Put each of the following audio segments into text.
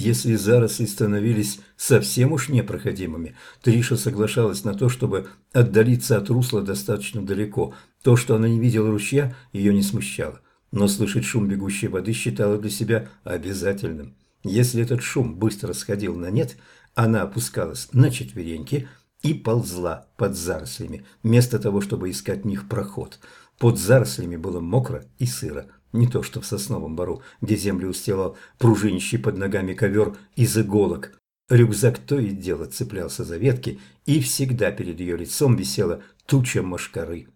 Если заросли становились совсем уж непроходимыми, Триша соглашалась на то, чтобы отдалиться от русла достаточно далеко. То, что она не видела ручья, ее не смущало. Но слышать шум бегущей воды считала для себя обязательным. Если этот шум быстро сходил на нет, она опускалась на четвереньки и ползла под зарослями, вместо того, чтобы искать в них проход. Под зарослями было мокро и сыро. Не то что в сосновом бору, где землю устилал пружинищий под ногами ковер из иголок. Рюкзак то и дело цеплялся за ветки, и всегда перед ее лицом висела туча мошкары.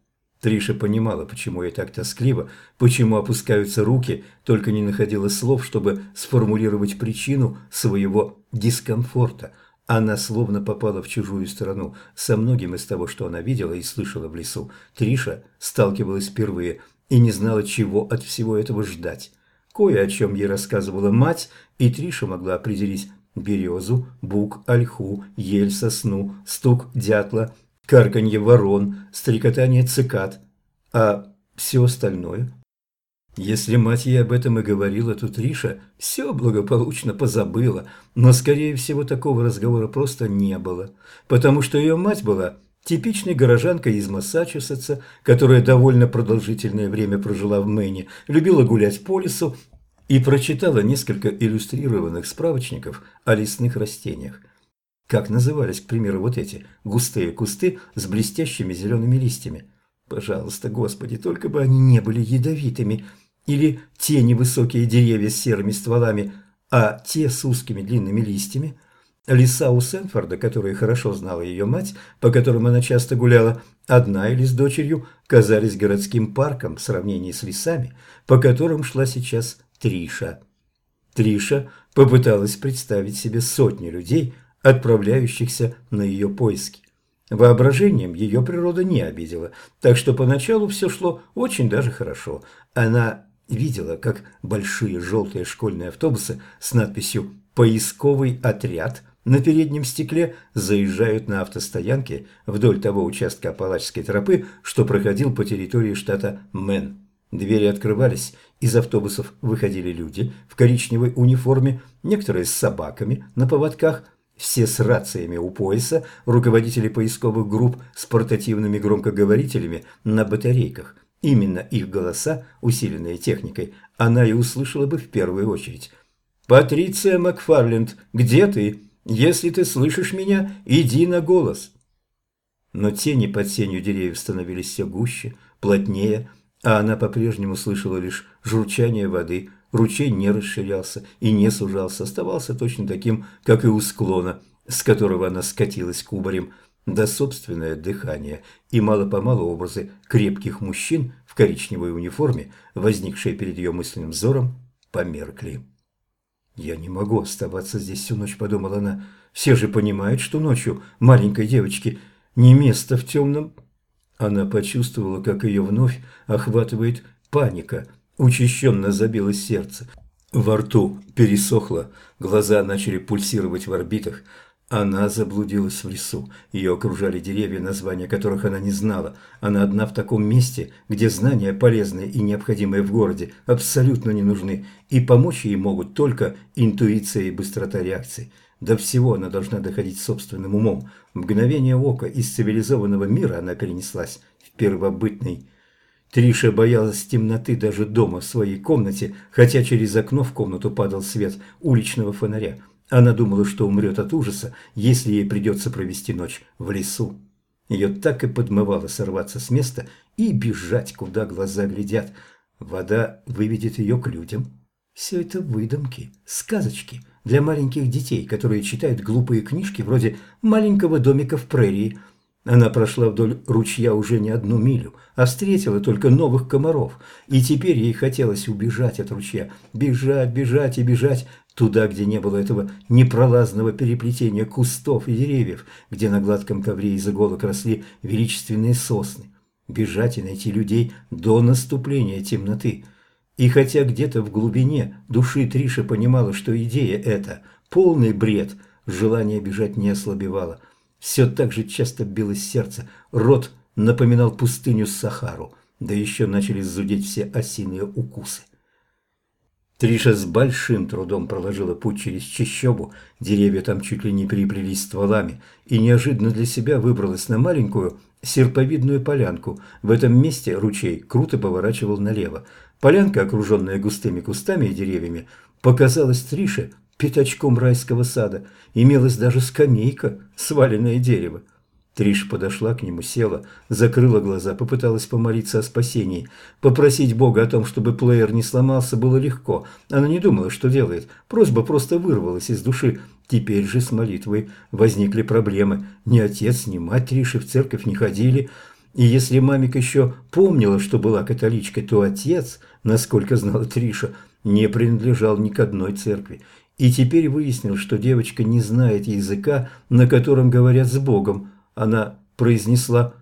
Триша понимала, почему ей так тоскливо, почему опускаются руки, только не находила слов, чтобы сформулировать причину своего дискомфорта. Она словно попала в чужую страну. Со многим из того, что она видела и слышала в лесу, Триша сталкивалась впервые – и не знала, чего от всего этого ждать. Кое о чем ей рассказывала мать, и Триша могла определить березу, бук, ольху, ель, сосну, стук дятла, карканье ворон, стрекотание цикад, а все остальное. Если мать ей об этом и говорила, то Триша все благополучно позабыла, но, скорее всего, такого разговора просто не было, потому что ее мать была Типичной горожанка из Массачусетса, которая довольно продолжительное время прожила в Мэне, любила гулять по лесу и прочитала несколько иллюстрированных справочников о лесных растениях. Как назывались, к примеру, вот эти густые кусты с блестящими зелеными листьями? Пожалуйста, Господи, только бы они не были ядовитыми. Или те невысокие деревья с серыми стволами, а те с узкими длинными листьями – Леса у Сенфорда, которые хорошо знала ее мать, по которым она часто гуляла, одна или с дочерью, казались городским парком в сравнении с лесами, по которым шла сейчас Триша. Триша попыталась представить себе сотни людей, отправляющихся на ее поиски. Воображением ее природа не обидела, так что поначалу все шло очень даже хорошо. Она видела, как большие желтые школьные автобусы с надписью «Поисковый отряд» на переднем стекле заезжают на автостоянке вдоль того участка Апалачской тропы, что проходил по территории штата Мэн. Двери открывались, из автобусов выходили люди в коричневой униформе, некоторые с собаками на поводках, все с рациями у пояса, руководители поисковых групп с портативными громкоговорителями на батарейках. Именно их голоса, усиленные техникой, она и услышала бы в первую очередь. «Патриция Макфарленд, где ты?» Если ты слышишь меня, иди на голос. Но тени под сенью деревьев становились все гуще, плотнее, а она по-прежнему слышала лишь журчание воды. Ручей не расширялся и не сужался, оставался точно таким, как и у склона, с которого она скатилась кубарем, да собственное дыхание и мало-помалу образы крепких мужчин в коричневой униформе, возникшие перед ее мысленным взором, померкли. «Я не могу оставаться здесь всю ночь», – подумала она. «Все же понимают, что ночью маленькой девочке не место в темном...» Она почувствовала, как ее вновь охватывает паника. Учащенно забилось сердце. Во рту пересохло, глаза начали пульсировать в орбитах. Она заблудилась в лесу. Ее окружали деревья, названия которых она не знала. Она одна в таком месте, где знания, полезные и необходимые в городе, абсолютно не нужны, и помочь ей могут только интуиция и быстрота реакции. До всего она должна доходить собственным умом. Мгновение ока из цивилизованного мира она перенеслась в первобытный. Триша боялась темноты даже дома в своей комнате, хотя через окно в комнату падал свет уличного фонаря. Она думала, что умрет от ужаса, если ей придется провести ночь в лесу. Ее так и подмывало сорваться с места и бежать, куда глаза глядят. Вода выведет ее к людям. Все это выдумки, сказочки для маленьких детей, которые читают глупые книжки вроде «Маленького домика в прерии», она прошла вдоль ручья уже не одну милю, а встретила только новых комаров, и теперь ей хотелось убежать от ручья, бежать, бежать и бежать туда, где не было этого непролазного переплетения кустов и деревьев, где на гладком ковре из иголок росли величественные сосны, бежать и найти людей до наступления темноты. И хотя где-то в глубине души Триша понимала, что идея эта – полный бред, желание бежать не ослабевало – все так же часто билось сердце, рот напоминал пустыню Сахару, да еще начали зудеть все осиные укусы. Триша с большим трудом проложила путь через чащобу, деревья там чуть ли не переплелись стволами, и неожиданно для себя выбралась на маленькую серповидную полянку. В этом месте ручей круто поворачивал налево. Полянка, окруженная густыми кустами и деревьями, показалась Трише пятачком райского сада. Имелась даже скамейка, сваленное дерево. Триш подошла к нему, села, закрыла глаза, попыталась помолиться о спасении. Попросить Бога о том, чтобы плеер не сломался, было легко. Она не думала, что делает. Просьба просто вырвалась из души. Теперь же с молитвой возникли проблемы. Ни отец, ни мать Триши в церковь не ходили. И если мамик еще помнила, что была католичкой, то отец, насколько знала Триша, не принадлежал ни к одной церкви. И теперь выяснил, что девочка не знает языка, на котором говорят с Богом. Она произнесла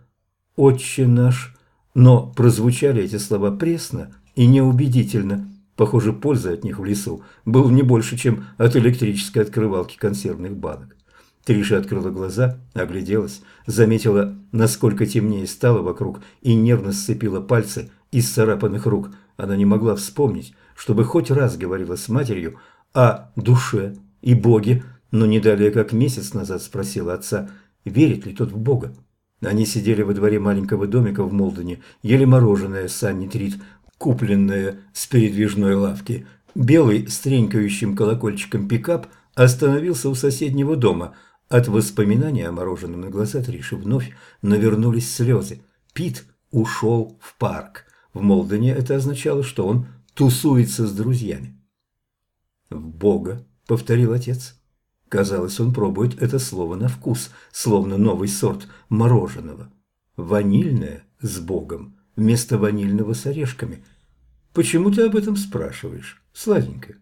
«Отче наш», но прозвучали эти слова пресно и неубедительно. Похоже, польза от них в лесу был не больше, чем от электрической открывалки консервных банок. Триша открыла глаза, огляделась, заметила, насколько темнее стало вокруг, и нервно сцепила пальцы из царапанных рук. Она не могла вспомнить, чтобы хоть раз говорила с матерью о душе и Боге, но не далее как месяц назад спросила отца – верит ли тот в Бога. Они сидели во дворе маленького домика в Молдоне, ели мороженое Санни Трит, купленное с передвижной лавки. Белый с тренькающим колокольчиком пикап остановился у соседнего дома. От воспоминания о мороженом на глаза Триши вновь навернулись слезы. Пит ушел в парк. В Молдоне это означало, что он тусуется с друзьями. «В Бога», — повторил отец. Казалось, он пробует это слово на вкус, словно новый сорт мороженого. Ванильное с Богом вместо ванильного с орешками. Почему ты об этом спрашиваешь, сладенькая?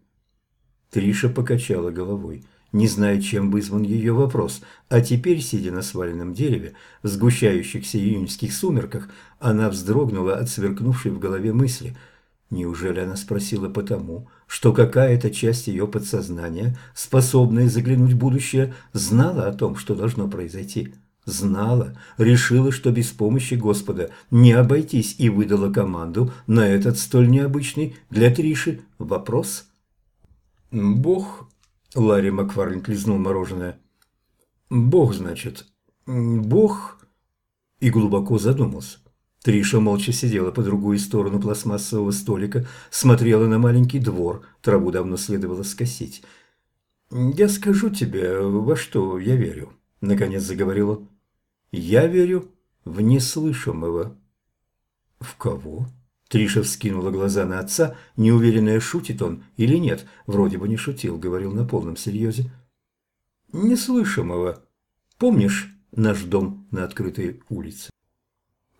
Триша покачала головой, не зная, чем вызван ее вопрос, а теперь, сидя на сваленном дереве, в сгущающихся июньских сумерках, она вздрогнула от сверкнувшей в голове мысли – Неужели она спросила потому, что какая-то часть ее подсознания, способная заглянуть в будущее, знала о том, что должно произойти? Знала, решила, что без помощи Господа не обойтись и выдала команду на этот столь необычный для Триши вопрос? «Бог...» — Ларри Макфарлин лизнул мороженое. «Бог, значит... Бог...» И глубоко задумался. Триша молча сидела по другую сторону пластмассового столика, смотрела на маленький двор, траву давно следовало скосить. «Я скажу тебе, во что я верю», — наконец заговорил он. «Я верю в неслышимого». «В кого?» Триша вскинула глаза на отца, неуверенная, шутит он или нет. Вроде бы не шутил, говорил на полном серьезе. «Неслышимого. Помнишь наш дом на открытой улице?»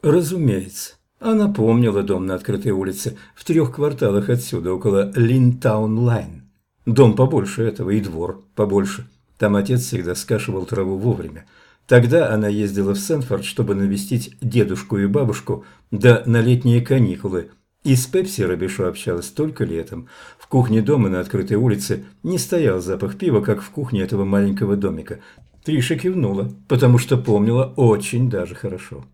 Разумеется. Она помнила дом на открытой улице в трех кварталах отсюда, около Линтаун-Лайн. Дом побольше этого и двор побольше. Там отец всегда скашивал траву вовремя. Тогда она ездила в Сенфорд, чтобы навестить дедушку и бабушку, да на летние каникулы. И с Пепси Робешо общалась только летом. В кухне дома на открытой улице не стоял запах пива, как в кухне этого маленького домика. Триша кивнула, потому что помнила очень даже хорошо.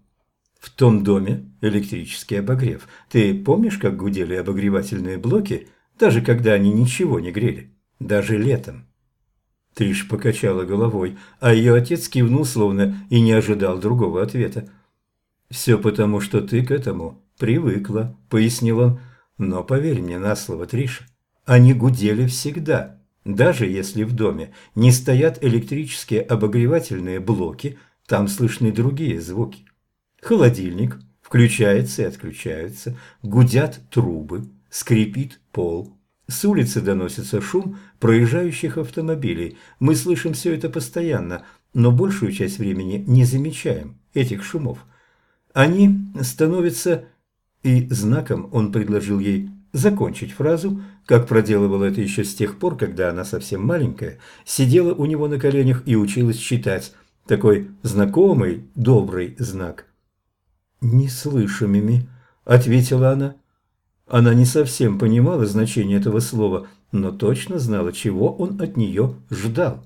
В том доме электрический обогрев. Ты помнишь, как гудели обогревательные блоки, даже когда они ничего не грели? Даже летом. Триш покачала головой, а ее отец кивнул, словно и не ожидал другого ответа. «Все потому, что ты к этому привыкла», — пояснил он. «Но поверь мне на слово, Триша, они гудели всегда. Даже если в доме не стоят электрические обогревательные блоки, там слышны другие звуки. Холодильник включается и отключается, гудят трубы, скрипит пол. С улицы доносится шум проезжающих автомобилей. Мы слышим все это постоянно, но большую часть времени не замечаем этих шумов. Они становятся... И знаком он предложил ей закончить фразу, как проделывал это еще с тех пор, когда она совсем маленькая, сидела у него на коленях и училась читать. Такой знакомый, добрый знак – «Неслышимыми», – ответила она. Она не совсем понимала значение этого слова, но точно знала, чего он от нее ждал.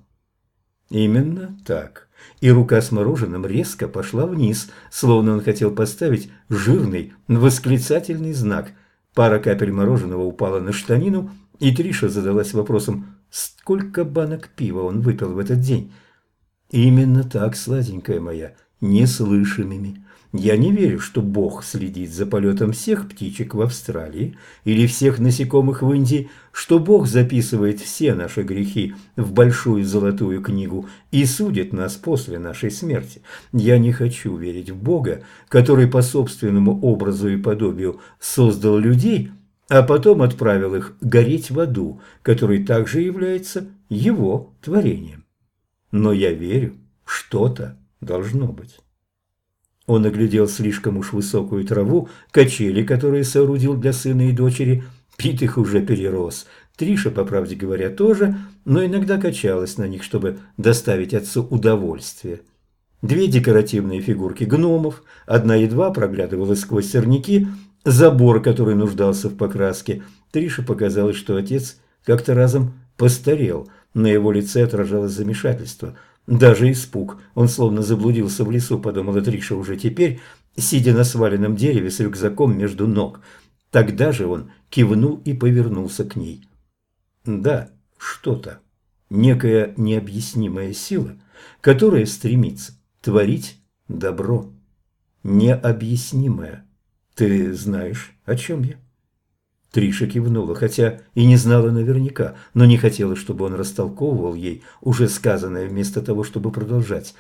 Именно так. И рука с мороженым резко пошла вниз, словно он хотел поставить жирный восклицательный знак. Пара капель мороженого упала на штанину, И Триша задалась вопросом, сколько банок пива он выпил в этот день. Именно так, сладенькая моя, неслышимыми. Я не верю, что Бог следит за полетом всех птичек в Австралии или всех насекомых в Индии, что Бог записывает все наши грехи в большую золотую книгу и судит нас после нашей смерти. Я не хочу верить в Бога, который по собственному образу и подобию создал людей, а потом отправил их гореть в аду, который также является его творением. Но я верю, что-то должно быть. Он оглядел слишком уж высокую траву, качели, которые соорудил для сына и дочери. Пит их уже перерос. Триша, по правде говоря, тоже, но иногда качалась на них, чтобы доставить отцу удовольствие. Две декоративные фигурки гномов, одна едва проглядывала сквозь сорняки, забор, который нуждался в покраске. Трише показалось, что отец как-то разом постарел, на его лице отражалось замешательство – даже испуг. Он словно заблудился в лесу, подумала Триша уже теперь, сидя на сваленном дереве с рюкзаком между ног. Тогда же он кивнул и повернулся к ней. Да, что-то. Некая необъяснимая сила, которая стремится творить добро. Необъяснимая. Ты знаешь, о чем я? Триша кивнула, хотя и не знала наверняка, но не хотела, чтобы он растолковывал ей уже сказанное вместо того, чтобы продолжать.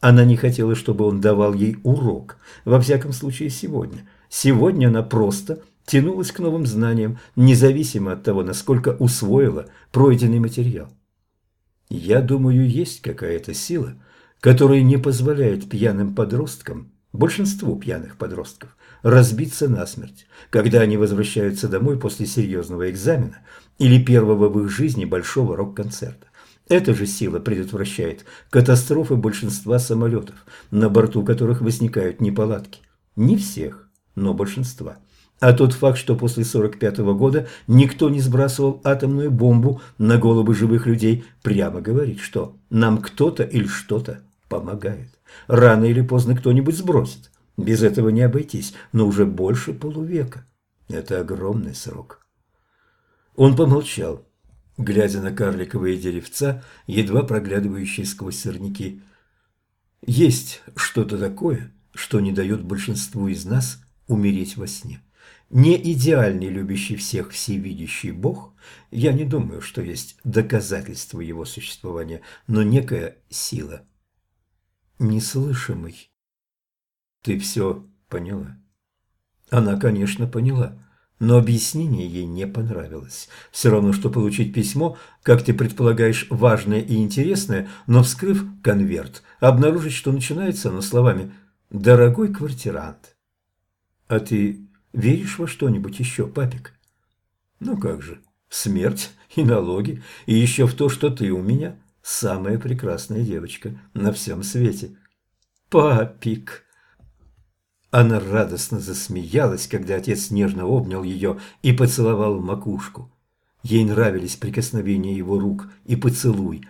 Она не хотела, чтобы он давал ей урок, во всяком случае сегодня. Сегодня она просто тянулась к новым знаниям, независимо от того, насколько усвоила пройденный материал. Я думаю, есть какая-то сила, которая не позволяет пьяным подросткам, большинству пьяных подростков, разбиться насмерть, когда они возвращаются домой после серьезного экзамена или первого в их жизни большого рок-концерта. Эта же сила предотвращает катастрофы большинства самолетов, на борту которых возникают неполадки. Не всех, но большинства. А тот факт, что после 1945 года никто не сбрасывал атомную бомбу на головы живых людей, прямо говорит, что нам кто-то или что-то помогает. Рано или поздно кто-нибудь сбросит. Без этого не обойтись, но уже больше полувека. Это огромный срок. Он помолчал, глядя на карликовые деревца, едва проглядывающие сквозь сорняки. Есть что-то такое, что не дает большинству из нас умереть во сне. Не идеальный, любящий всех, всевидящий Бог, я не думаю, что есть доказательство его существования, но некая сила. Неслышимый ты все поняла? Она, конечно, поняла, но объяснение ей не понравилось. Все равно, что получить письмо, как ты предполагаешь, важное и интересное, но, вскрыв конверт, обнаружить, что начинается оно словами «Дорогой квартирант». А ты веришь во что-нибудь еще, папик? Ну как же, смерть и налоги, и еще в то, что ты у меня самая прекрасная девочка на всем свете. Папик. Она радостно засмеялась, когда отец нежно обнял ее и поцеловал в макушку. Ей нравились прикосновения его рук и поцелуй,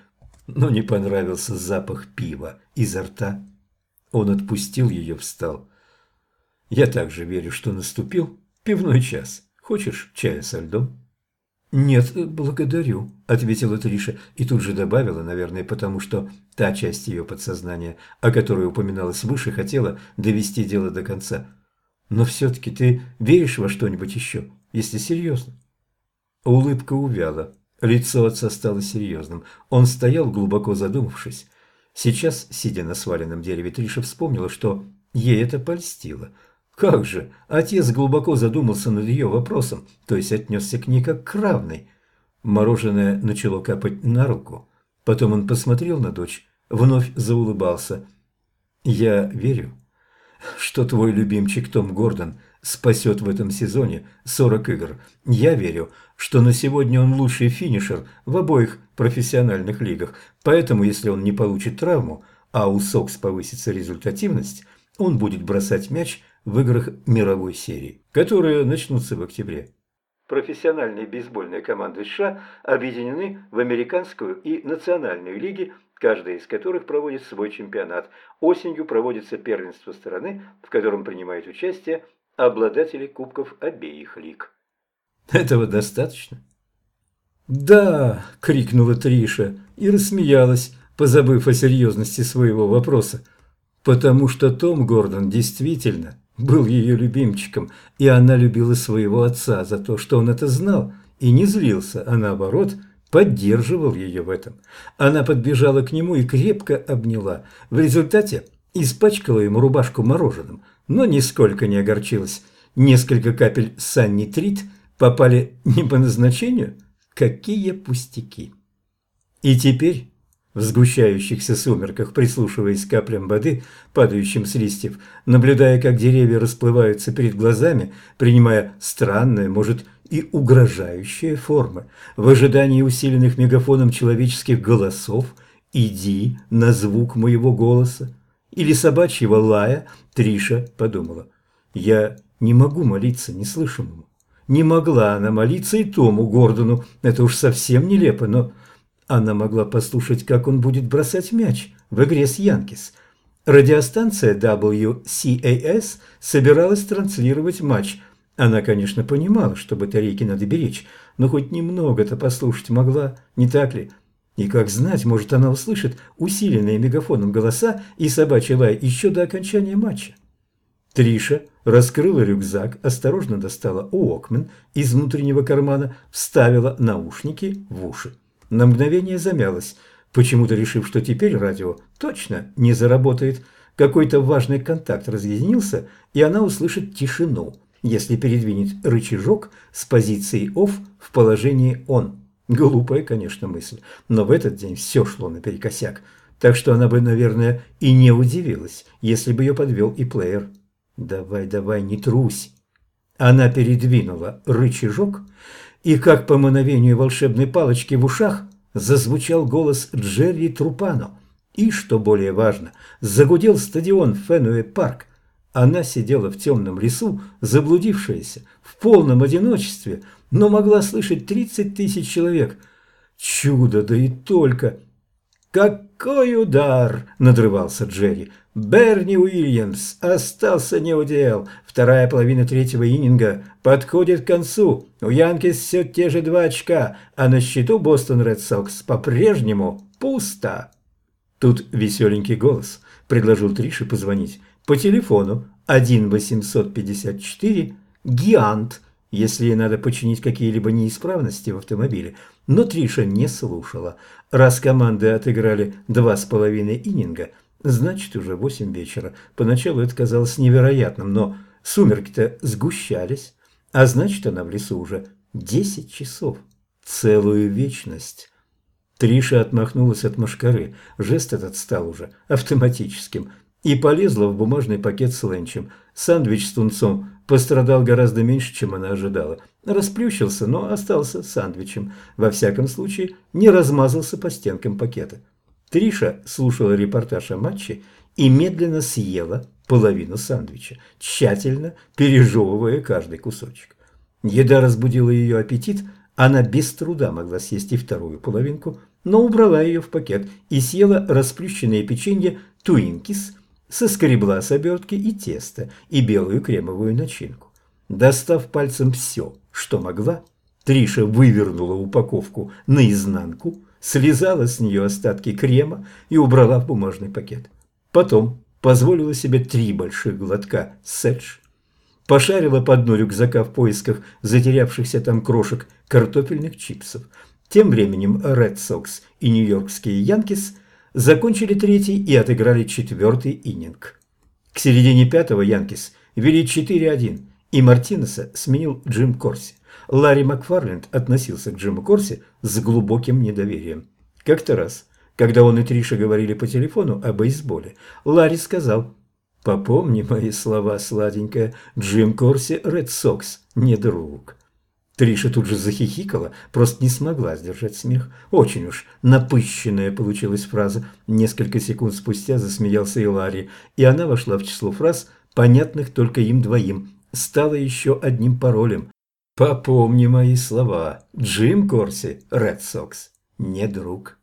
но не понравился запах пива изо рта. Он отпустил ее, встал. «Я также верю, что наступил пивной час. Хочешь чая со льдом?» «Нет, благодарю», – ответила Триша и тут же добавила, наверное, потому что та часть ее подсознания, о которой упоминалось выше, хотела довести дело до конца. «Но все-таки ты веришь во что-нибудь еще, если серьезно?» Улыбка увяла, лицо отца стало серьезным. Он стоял, глубоко задумавшись. Сейчас, сидя на сваленном дереве, Триша вспомнила, что ей это польстило – как же, отец глубоко задумался над ее вопросом, то есть отнесся к ней как к равной. Мороженое начало капать на руку. Потом он посмотрел на дочь, вновь заулыбался. «Я верю, что твой любимчик Том Гордон спасет в этом сезоне 40 игр. Я верю, что на сегодня он лучший финишер в обоих профессиональных лигах, поэтому если он не получит травму, а у Сокс повысится результативность, он будет бросать мяч – в играх мировой серии, которые начнутся в октябре. Профессиональные бейсбольные команды США объединены в американскую и национальную лиги, каждая из которых проводит свой чемпионат. Осенью проводится первенство страны, в котором принимают участие обладатели кубков обеих лиг. Этого достаточно? «Да!» – крикнула Триша и рассмеялась, позабыв о серьезности своего вопроса. Потому что Том Гордон действительно был ее любимчиком, и она любила своего отца за то, что он это знал, и не злился, а наоборот – поддерживал ее в этом. Она подбежала к нему и крепко обняла. В результате испачкала ему рубашку мороженым, но нисколько не огорчилась. Несколько капель саннитрит попали не по назначению. Какие пустяки! И теперь, в сгущающихся сумерках, прислушиваясь к каплям воды, падающим с листьев, наблюдая, как деревья расплываются перед глазами, принимая странное, может, и угрожающие формы. В ожидании усиленных мегафоном человеческих голосов «Иди на звук моего голоса» или собачьего лая, Триша подумала. «Я не могу молиться неслышимому». Не могла она молиться и Тому Гордону, это уж совсем нелепо, но она могла послушать, как он будет бросать мяч в игре с Янкис. Радиостанция WCAS собиралась транслировать матч – она, конечно, понимала, что батарейки надо беречь, но хоть немного-то послушать могла, не так ли? И как знать, может, она услышит усиленные мегафоном голоса и собачий лай еще до окончания матча. Триша раскрыла рюкзак, осторожно достала Уокмен из внутреннего кармана, вставила наушники в уши. На мгновение замялась, почему-то решив, что теперь радио точно не заработает. Какой-то важный контакт разъединился, и она услышит тишину – если передвинет рычажок с позиции OFF в положении ON. Глупая, конечно, мысль, но в этот день все шло наперекосяк, так что она бы, наверное, и не удивилась, если бы ее подвел и плеер. «Давай, давай, не трусь!» Она передвинула рычажок, и, как по мановению волшебной палочки в ушах, зазвучал голос Джерри Трупано. И, что более важно, загудел стадион Фенуэ Парк – она сидела в темном лесу, заблудившаяся, в полном одиночестве, но могла слышать тридцать тысяч человек. Чудо, да и только! «Какой удар!» – надрывался Джерри. «Берни Уильямс остался неудел. Вторая половина третьего ининга подходит к концу. У Янкис все те же два очка, а на счету Бостон Ред Сокс по-прежнему пусто». Тут веселенький голос предложил Трише позвонить по телефону 1 854 Гиант, если надо починить какие-либо неисправности в автомобиле. Но Триша не слушала. Раз команды отыграли два с половиной ининга, значит уже восемь вечера. Поначалу это казалось невероятным, но сумерки-то сгущались, а значит она в лесу уже десять часов. Целую вечность. Триша отмахнулась от машкары. Жест этот стал уже автоматическим – и полезла в бумажный пакет с ленчем. Сандвич с тунцом пострадал гораздо меньше, чем она ожидала. Расплющился, но остался сандвичем. Во всяком случае, не размазался по стенкам пакета. Триша слушала репортаж о матче и медленно съела половину сандвича, тщательно пережевывая каждый кусочек. Еда разбудила ее аппетит, она без труда могла съесть и вторую половинку, но убрала ее в пакет и съела расплющенное печенье «Туинкис», соскребла с обертки и тесто, и белую кремовую начинку. Достав пальцем все, что могла, Триша вывернула упаковку наизнанку, слезала с нее остатки крема и убрала в бумажный пакет. Потом позволила себе три больших глотка седж, пошарила по дну рюкзака в поисках затерявшихся там крошек картофельных чипсов. Тем временем Red Sox и нью-йоркские Янкис – закончили третий и отыграли четвертый иннинг. К середине пятого Янкис вели 4-1, и Мартинеса сменил Джим Корси. Ларри Макфарленд относился к Джиму Корси с глубоким недоверием. Как-то раз, когда он и Триша говорили по телефону о бейсболе, Ларри сказал «Попомни мои слова, сладенькая, Джим Корси – Ред Сокс, не друг». Триша тут же захихикала, просто не смогла сдержать смех. Очень уж напыщенная получилась фраза. Несколько секунд спустя засмеялся и Ларри, и она вошла в число фраз, понятных только им двоим. Стала еще одним паролем. «Попомни мои слова. Джим Корси, Ред Сокс, не друг».